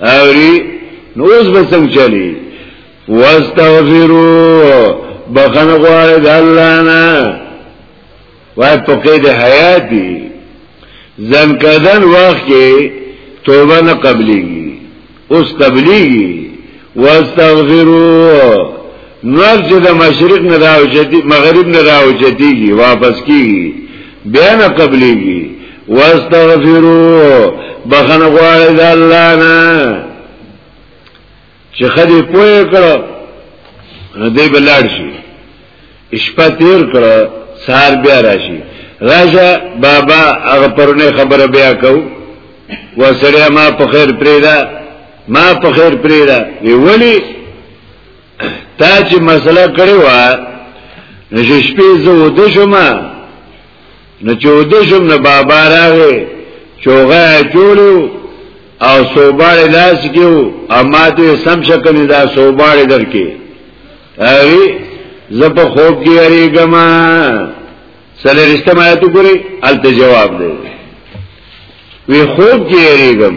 اوری نوز بسنگ چلی واستغفرو بخن غواری دا اللہ نا وای پا قید حیاتی زن کدن وقت که توبه نه قبلیگی اوس قبلیگی واستغفرو نور چې د مشرق نه راوچتی مغرب نه راوچتیږي واپس کیږي بیا نه قبليږي واستغفروا بخنه غواړي د الله نه چې خدي پوهه کړو نو دې بلار شي شپه تیر کړو سار بیا راشي راشه بابا هغه پرونه خبره بیا کو وسړیا ما په خیر پریدا ما په خیر پریدا وی ولی تا چې مسله کړې و نو شپې زه وده شوم نو چې وده شوم نو بابا راغی چوغه چولو او صوباړې لاس کېو اما ته سم شکنې دا صوباړې درکې هغه زه په خوب کې اړېګم سره رښتما آیت ګوري الته جواب دی وی خوب کې اړېګم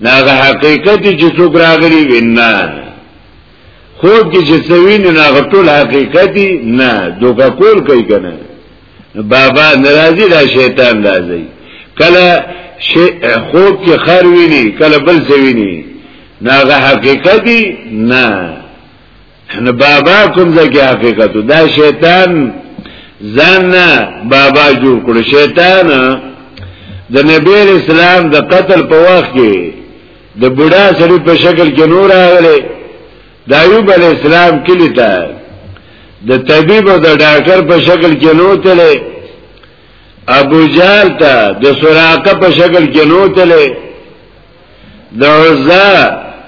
نه هغه حقیقت چې څوک راغلی وینا خوب کې چې سوین نه هغه ټول حقیقت نه دوکا کول کوي کنه بابا ناراضي دا شیطان راځي کله خوب کې خر ویني کله بل سویني نه هغه حقیقت نه نو بابا کوم ځکه حقیقت دا شیطان ځان نه بابا جوړ کړ شیطان د نبی اسلام د قتل په وخت کې د بوډا سړي په شکل کې نور راغلی د ایوب علی السلام کلی ته د طبيب او د ډاکټر په شکل کې نو تلې ابو جال ته د سراقه په شکل کې نو تلې د عزا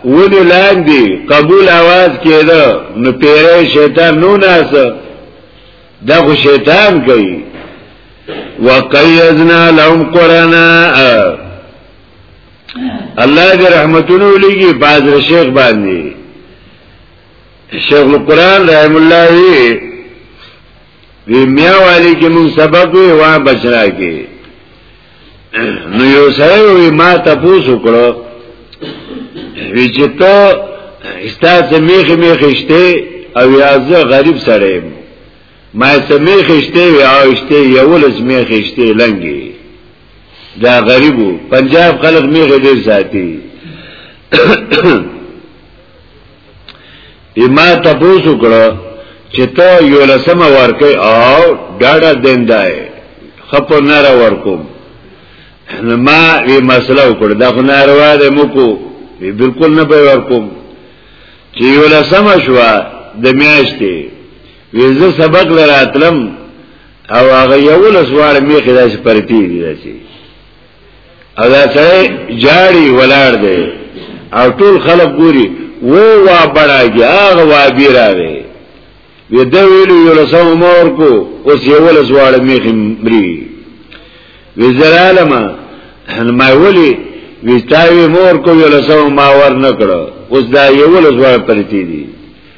ونو لاندې قبول आवाज کېده نو پیره شیطان نو ناس دا خو شیطان کوي وقیزنا لهم قرانا الله دې رحمتونو لګي باز شیخ باندې شیخ القران رحم الله وی میا والی کې مون سبق وی وا بچرا کې نو یو سره وی ما تاسو کړو وی چې ته استاد میخ میخ شته او یازه غریب سره ما سمې خشته وی اوشته یو لز می خشته لنګي دا غریبو پنجاب خلک میخه ډیر ساتي ما تاسو کړه چې ته یو لسمه ورکې او ډاډه دندای خپ نه را ورکوم ما وی مسله وکړه دا خو ناروا ده موکو وی بالکل نه به ورکوم چې یو لسمه شو د میاشتې وی زه سبق لراتلم او هغه یو لسوار میخه داسې پرتی دی داسې او دا سره جاړي ولار دی او ټول خلق ګوري وو وا بڑاګي هغه وا دی راغی وی دا ویلو یو لسو مور کو اوس یو لس واړه میخ مری وی زلالما ما ولی وی تاوی مور کو یو لسو ما ور نکړو اوس دا یو لس واړه پرتی دی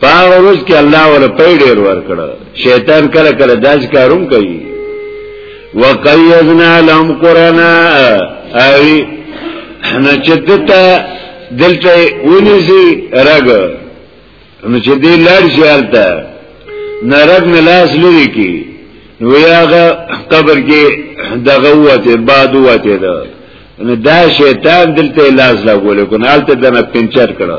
پاغه روز کې الله ور په ډیر ور کړ شیطان کله کله داس کاروم کوي وقیزنا لهم قرانا ای نه چتتا دلته ونیسی رګ نو چې دې لړ شي حالته نرګ ملاس لري کی ویاغه قبر کې دغه وته باد وته ده نو دا شیطان دلته لاس لا ګول کو نه حالته دنه پنچر کړه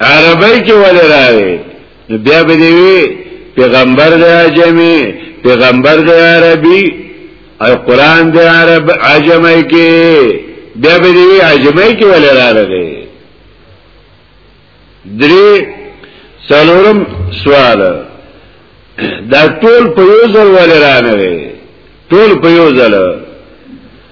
عربی کې ولې راغی نو بیا به دی وی پیغمبر د عجمی پیغمبر د عربي او قران د عرب عجمی کې بیا به دی عجمی کې ولې راغی درې څلورم سوال دا ټول په یو ځل ولې راغی ټول په یو ځل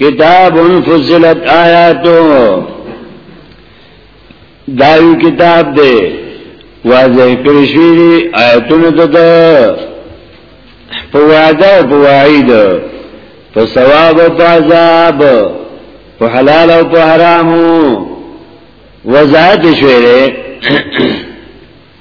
کتاب فضلت آیاتو دایو کتاب دے واضح کرشویری آیتون دادا پا وعده و پا وعید پا ثواب و پا عذاب پا حلال و پا حرامو وضاحت شویره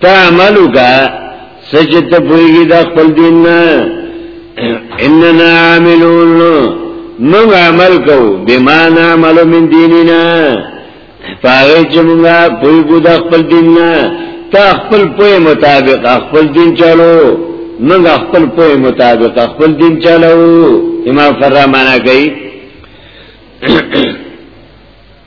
تعملو کا سجد پویگی دا خپل دین اننا عاملون من عمل کو بما نعمل من دیننا پاگئی چه منگا پویگو دا خپل دین تا خپل پوی مطابق خپل دین چلو من خپل پوی مطابق خپل دین چلو امام فرح مانا کئی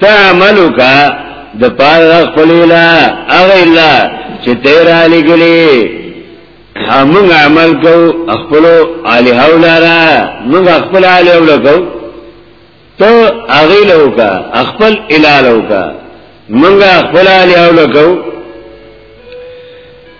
تعملو کا د پاره خپل اله هغه اله چې تیرا لګلې همغه عمل کو خپل الہ ولرا موږ خپل الہ ولکو ته هغه لوکا خپل اله لوکا موږ خپل الہ ولکو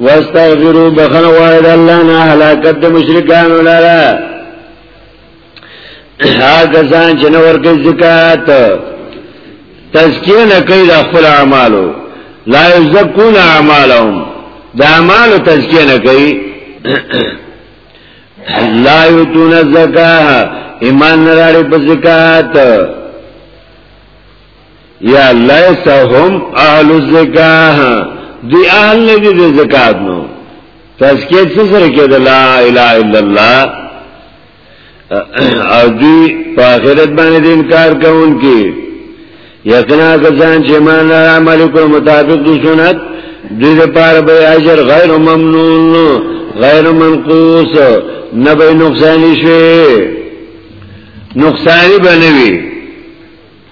واستغفروا بخنه وعد الله نه هلاکت مشرکانو لرا هغه ځان چې نور کې زکات تزکیه نه کوي د خپل اعمالو لا یزکون اعمالهم د اعمالو تزکیه نه کوي لا یتون زکاه ایمان نه لري په زکات یا لیس هم اهل الزکاه دی اهل ندی دی زکاة نو تذکیت سسر که دی لا الہ الا اللہ او دی پا آخرت بانی دی انکار کون کی یقینا کسان چې مان لري عمل کول مطابق د سنت دې لپاره به اجر غیر ممنون غیر منقوص نه به نقصان شي نقصان به نه وي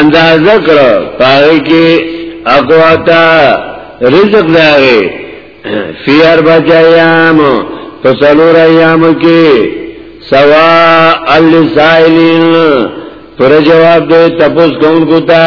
اندازه کړه پاره کې اقواتا رزق داغه فی اربع ایام فسلور ایام کې سوا السائلین پر جواب دے تپوس کون کو تا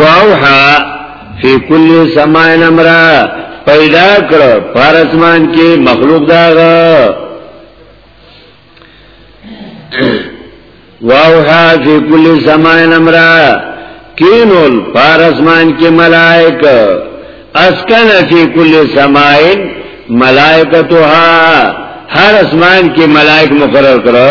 واوحا فی کل سماع نمرا پیدا کر پار اسمان کې مخلوق داغا واوحا فی کل سماع نمرا کینول پار اسمان کې ملائک اسکن فی کل سماع ملائکتها هر اسمان کې ملائک مقرر کړو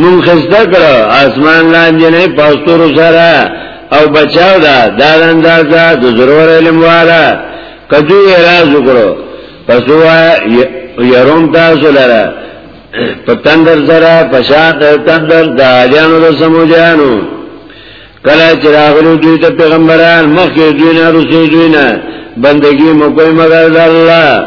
مونږ خسته کړو اسمان لاندې نه پاستور سره او بچاو دا دا اندازه د ضرور علم والا کدو راز وکړو پس وا يروم تاسو لره پتندر سره پشاق تندر د اجانو د سموجانو کله چې راغلو دوی ته پیغمبران مخکې دوی نه رسول دوی نه بندگی مو کوي مگر الله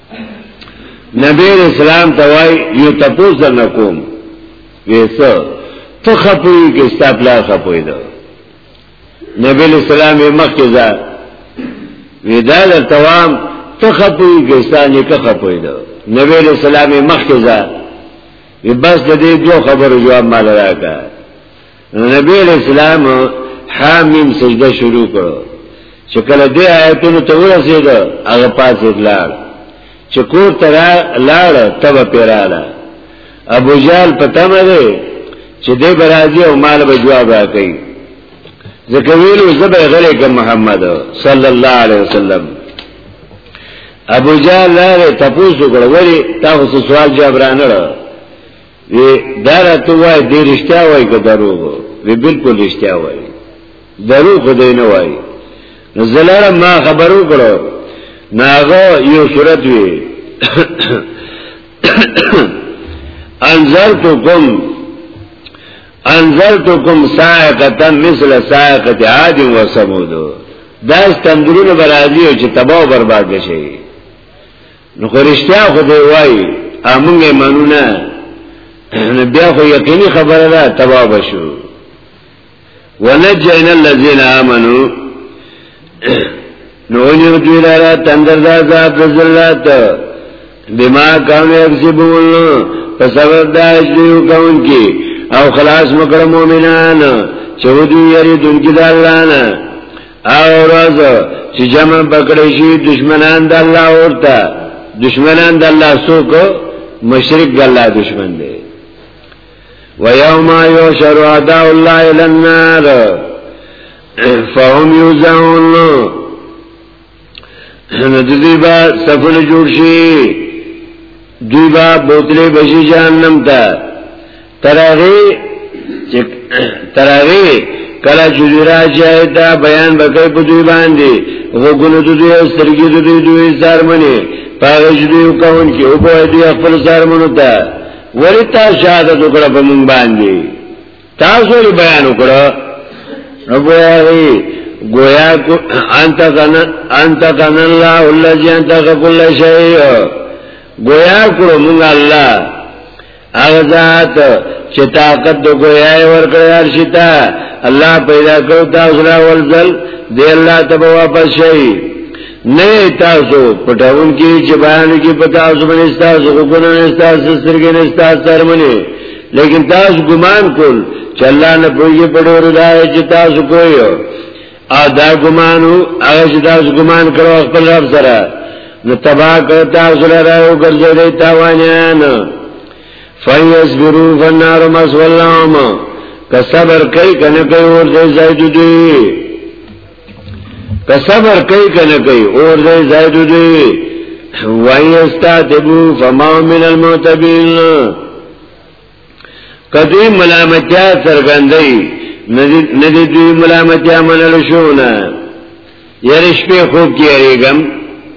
نبی اسلام توای یو تپوس در نکوم ویسا تو خپوی که ستا پلار خپوی دا نبی اسلام مخ که زا ویدا در توام تو خپوی که ستا نکا خپوی دا نبی اسلام مخ که زا بس د دې دوه خبرو جواب مال راکړه نو نبی علیہ السلام حامیم سجده شروع کړو چې کله دې آیتونو ته ورسېد هغه پاتې لاړ چې کور ته لاړ تب پیراله ابو جال پته مده چې دې برازي او مال به جواب راکړي ځکه ویلو زبې غلې ک محمد صلی الله علیه وسلم ابو جال لاره تپوسو کړو ولی تاسو سوال جواب رانه وی دا راته وای دې رښتیا وای که دروغ وی بالکل رښتیا وای دروغ دې نه وای زلاره ما خبرو کړو ناغه یو صورت وی انذرتکم انذرتکم سائقتا مثل سائقت عاد و ثمود دا استندرون برازی او چې تباہ و برباد بشي نو خرشتیا خو دی وای امونګه منونه نو بیا خو یقیني خبره ده تباب شو ونجینا الذین آمنو نو نیو دوی لارا تندر دا عذاب ذلت بما کانو یکسبون په سبب دا اجلیو کون کی او خلاص مکر مومنان چودی یری دنکی دا اللہ نه او روز چې جمع پکړې شي دشمنان د الله اورته دشمنان د الله سوق مشرک د الله دشمن دی و یوم یوشر اعداء الله الى النار فهم یوزعون ندوی با سفل جوړ شي دوی با بوتلې بشي جهنم ته ترغه چې ترغه کله چې راځي دا بیان بکې په دوی باندې وګونو دوی سترګې دوی دوی زارمنه پاغه دوی کوون کې او په دې خپل زارمنو ته ولتا شهادت وکړه په مونږ باندې تاسو له بیان وکړه نو وایي گویا کو انت کن انت کن الله الذي انت كل شيء گویا کړو موږ الله هغه ذات چې طاقت د گویا ورکړی هر شي ته الله پیدا کړو تاسو را ولزل دی الله ته واپس شي نه تاسو پټاون کې چې بیان کې پتا اوس باندې تاسو وګونو نه تاسو سترګې نه تاسو ترمنه لیکن تاسو ګمان کول چې الله نه پوهیږي په ډېر راي چې تاسو کوی او دا ګمانو هغه چې تاسو ګمان کړو خپل رب سره نو تبا کړ تاسو لره او ګرځېدې تاوانیان فیصبروا فالنار مسولاهم که صبر کوي کنه کوي ورته ځای دوی که صبر کوي کنه کوي اور دې زائد دې وای استا دبو فما من المعتبین کدی ملامتیا سرګندای ندی دوی ملامتیا منل شو نه یرش په خوب کې اړېګم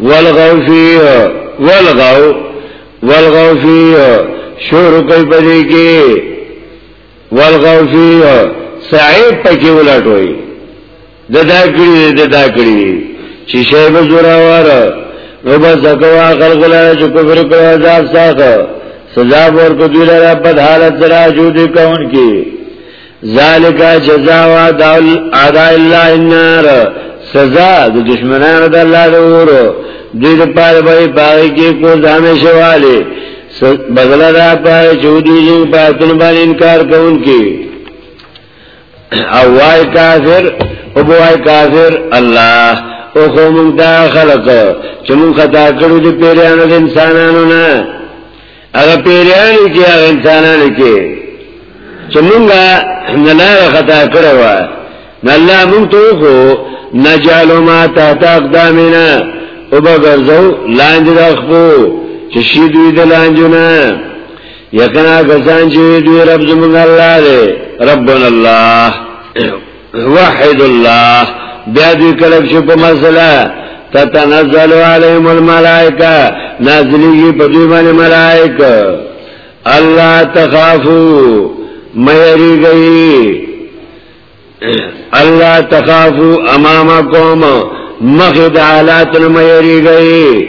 والغو فيه والغو والغو فيه شور کوي پدې کې والغو فيه سعي پکې ولټوي د دا کړی د دا کړی چې شی به زورا وار نو بس دکوا خلق لا چې کفر کړو عذاب ساته سزا ورکو دی لرا په حالت راجو دي کون کې ذالک جزاء اعداء الله النار سزا د دشمنانو د الله د اور دې د پاره به پاره کې کو ځامه شواله بدل را پاره چودي جن پاتن باندې انکار کوونکی او وای کافر او وای کافر الله او خو موږ دا خلق چې موږ خطا کړو د پیرانو د انسانانو نه هغه پیرانو کې هغه انسانانو کې چې مونږه نلار خطا کړو و الله مونږ ته خو نجعل ما تحت اقدامنا او بغرزو لاندې راخبو چې شي دوی د لانجونه یقینا کسان چې دوی رب زمونږ الله دی ربنا الله وحد الله بیا دې کله چې په مسله تتنزل عليهم الملائکه نازلېږي په دې باندې ملائکه الله تخافو مېری گئی الله تخافو امامکم مخد حالات مېری گئی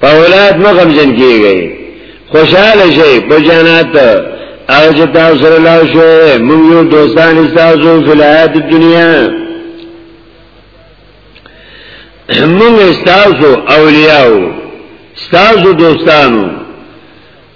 په اولاد مغم جن کیږي خوشاله شي په جنت او چې تاسو سره لاو شو موږ یو دوستان تاسو په حیات دنیا موږ تاسو اولیاء تاسو دوستانو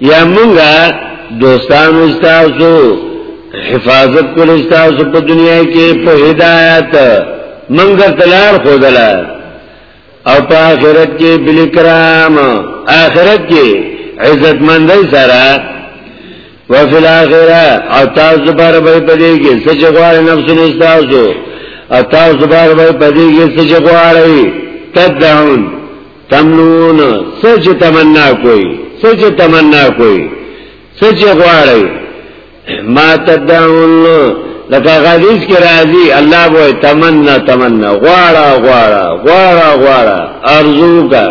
یا مونږه دوستان استاسو حفاظت کول استاسو په دنیا کې په هدایت مونږه تلار خودلا او په آخرت کې بل کرام آخرت کې عزت مندای سره وفي الاخره او تاسو بار به پدې کې سچ غواړ نفس نه استاسو او تاسو بار به پدې کې سچ غواړی تدعون تمنون سچ تمنا کوئی سچ تمنا کوئی سچ غواړی ما تدعون لکه غدیث کی راضی الله بوئی تمنا تمنا غواړه غواړه غواړه غواړه ارزو کا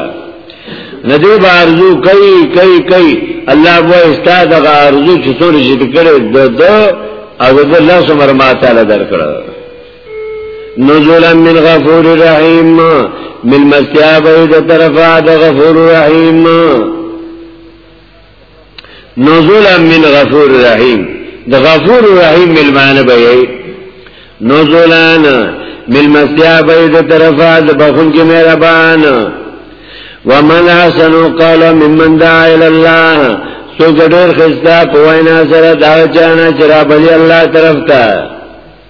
ندی با ارزو کئی کئی کئی الله بوئی استا دغا ارزو چسور جد کرد دو دو او دو اللہ سمر ما تعالی در کرد نزولا من غفور رحیم مل مستیا به د طرفا د غفور رحیم نزولا من غفور رحیم د غفور رحیم مل معنی به نزولان مل مستیا به د طرفا د بخون کې مهربان ومن احسن قال ممن دعا الى الله سو ګډر خستا په وینا سره دا چانه چې را بلی الله طرف ته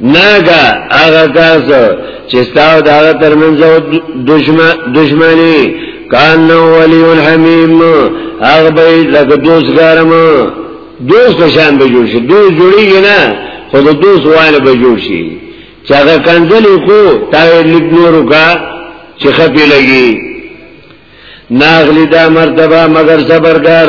ناګه هغه کاسو چې تاسو دا ترمنځ دشمن دشمنی کان نو ولی الحمیم هغه به لکه دوست ګرم دوست شان به جوړ شي دوست جوړیږي نه خو د دوست واله به جوړ شي چې هغه کنځل کو تا لیک نورو کا چې خپې لګي ناغلی دا مرتبه مگر صبرګار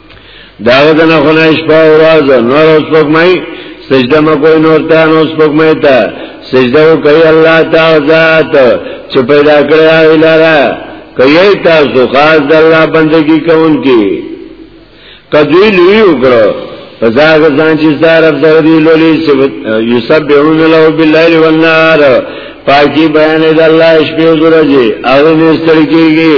داغه دنه خنایش په ورځ نور اوس پکمای سجده مکوې نور ته نو اوس پکمای ته سجده کوي الله تعالی ذات چې پیدا کړی او لاره کوي تاسو خاص د الله بندگی کوونکی کدی لوی وکړو فزاغ ځان چې زارب زردی لولي یوسف بهون له بالليل والنهار پاکي بیان د الله شپې ورځې او نستړي کیږي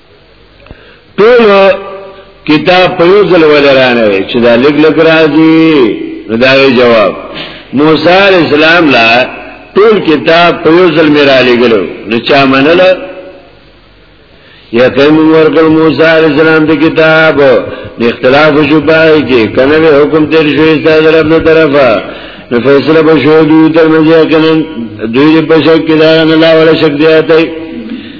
ټول کتاب په یو ځل ولرانه وي چې دا لګ لګ راځي دا جواب موسی علی السلام لا ټول کتاب په یو ځل میرا لګلو نو چا منله یقین ورکل موسی علیہ السلام دی کتاب دی اختلاف شو پای کی کنه به حکم تیر شوی ستاسو رب نه طرفا نو فیصله به شو دوی تر مزه کنن دوی په شک کې دا نه لا ولا شک دی آتی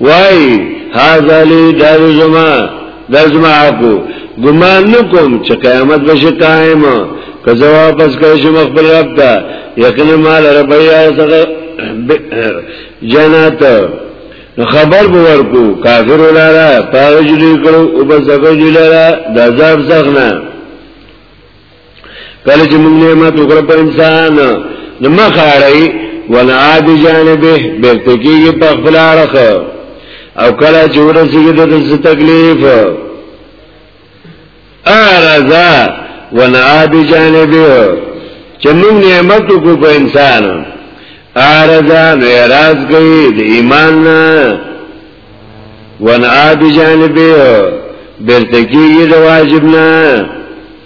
وای هاذا لی دار زما دزما کو ګمان نکوم چې قیامت بشي قائم که زه واپس کړی شم خپل رب ته یقینا مال رب یا سره جنات خبر باور کو کافر ولارا پاوجلی کړو او بس دغه جلارا د عذاب څخه کله چې موږ نعمت وکړ په انسان نو مخاړی ولا دی جانبه بیرته کیږي په خپل اړخ او کله چې ورسیږي د څه تکلیف ارزا ولا دی جانبه چې موږ نعمت وکړو په انسان ارزا نو راز کوي د ایمان نه ولا دی جانبه بیرته کیږي د واجب نه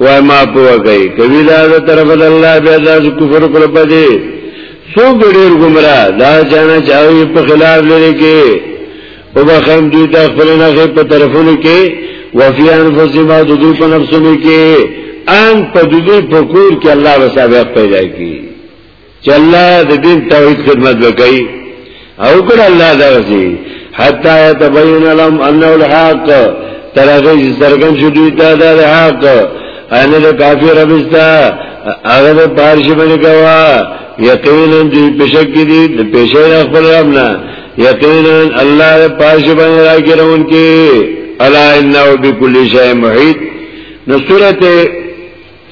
وای ما په وګي کوي دا د طرف د الله بیا د کفر پر پدې سو ګډیر ګمرا دا جانا چاوي په خلاف لري کې او بخم دوی ته خپل نه په طرفونو کې وفي انفسهم او دوی په نفسونو کې ان په دوی په کور کې الله وسابق پیدا کی چې الله د دین توحید خدمت وکړي او کړه الله دا وسی حتا يتبين لهم انه الحق ترغه سرګن شو دوی ته دا حق ان له کافر ربستا هغه د پارش باندې کوا یقینا دوی پشک دي د پېښې خپل ربنا یقینا الله د پارش باندې راګرون کې الا انه بكل شيء محيط نو سورته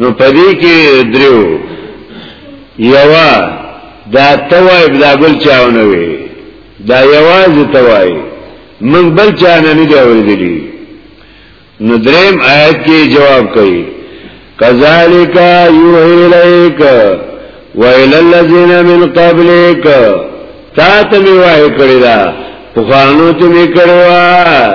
نو پدې کې دریو یوا دا توای بلا بل چاونه وي دا یواز توای من بل چانه نه دی اوریدلی نو دریم آیت کې جواب کوي کذالک یوهی الیک و الی الذین من قبلک تا ته وای کړی دا په خوانو ته وکړوا